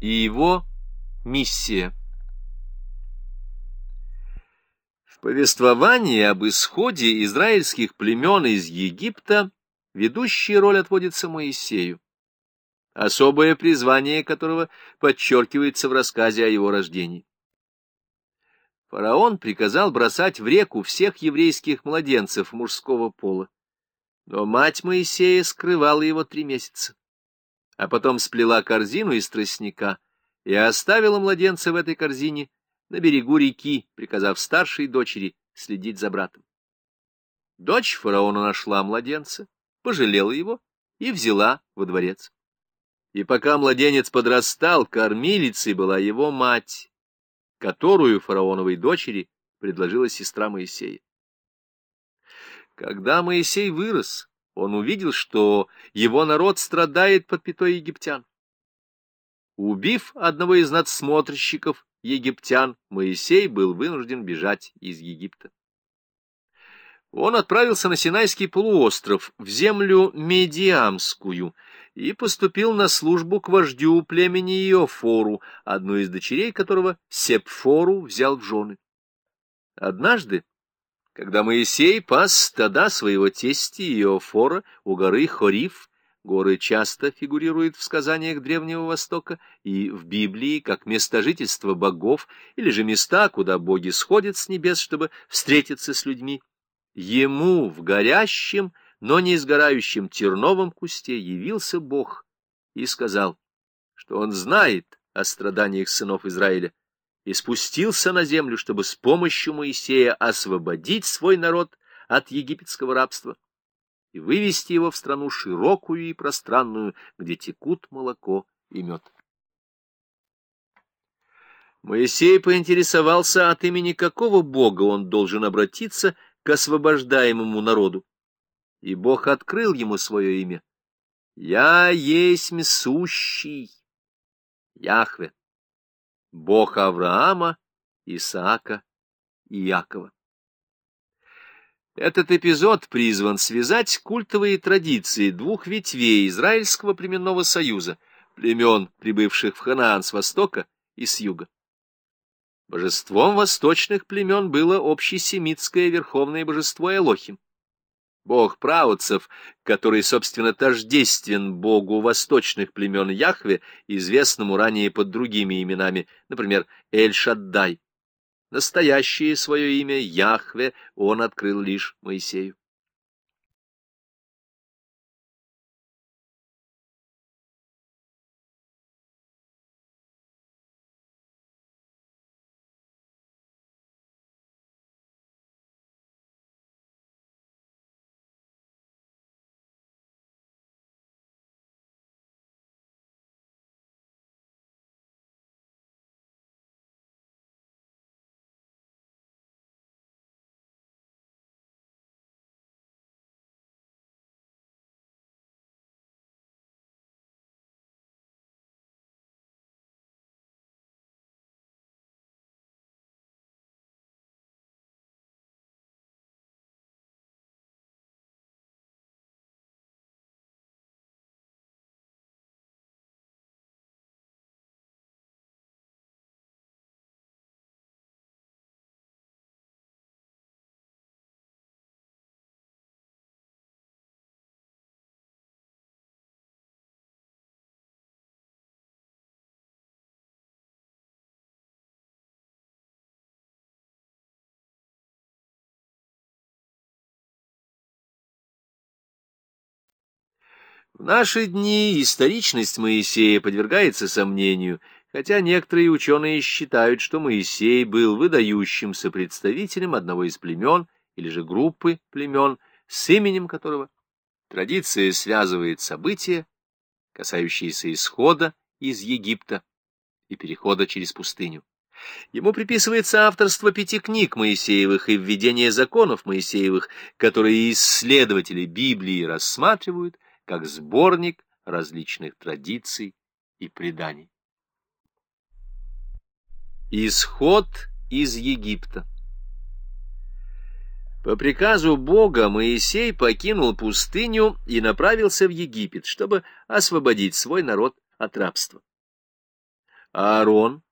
и его миссия. В повествовании об исходе израильских племен из Египта ведущая роль отводится Моисею, особое призвание которого подчеркивается в рассказе о его рождении. Фараон приказал бросать в реку всех еврейских младенцев мужского пола, но мать Моисея скрывала его три месяца а потом сплела корзину из тростника и оставила младенца в этой корзине на берегу реки, приказав старшей дочери следить за братом. Дочь фараона нашла младенца, пожалела его и взяла во дворец. И пока младенец подрастал, кормилицей была его мать, которую фараоновой дочери предложила сестра Моисея. Когда Моисей вырос, он увидел, что его народ страдает под пятой египтян. Убив одного из надсмотрщиков египтян, Моисей был вынужден бежать из Египта. Он отправился на Синайский полуостров, в землю Медиамскую, и поступил на службу к вождю племени Иофору, одну из дочерей которого Сепфору взял в жены. Однажды когда Моисей пас стада своего тестя Иофора у горы Хориф, горы часто фигурируют в сказаниях Древнего Востока и в Библии как место жительства богов или же места, куда боги сходят с небес, чтобы встретиться с людьми, ему в горящем, но не сгорающем терновом кусте явился Бог и сказал, что он знает о страданиях сынов Израиля, и спустился на землю, чтобы с помощью Моисея освободить свой народ от египетского рабства и вывести его в страну широкую и пространную, где текут молоко и мед. Моисей поинтересовался, от имени какого бога он должен обратиться к освобождаемому народу. И Бог открыл ему свое имя. «Я есть сущий, Яхве». Бог Авраама, Исаака и Якова. Этот эпизод призван связать культовые традиции двух ветвей Израильского племенного союза, племен, прибывших в Ханаан с востока и с юга. Божеством восточных племен было общесемитское верховное божество Элохим бог праотцев, который, собственно, тождествен богу восточных племен Яхве, известному ранее под другими именами, например, Эль-Шаддай. Настоящее свое имя Яхве он открыл лишь Моисею. В наши дни историчность Моисея подвергается сомнению, хотя некоторые ученые считают, что Моисей был выдающимся представителем одного из племен или же группы племен, с именем которого традиция связывает события, касающиеся исхода из Египта и перехода через пустыню. Ему приписывается авторство пяти книг Моисеевых и введение законов Моисеевых, которые исследователи Библии рассматривают как сборник различных традиций и преданий. Исход из Египта По приказу Бога Моисей покинул пустыню и направился в Египет, чтобы освободить свой народ от рабства. Аарон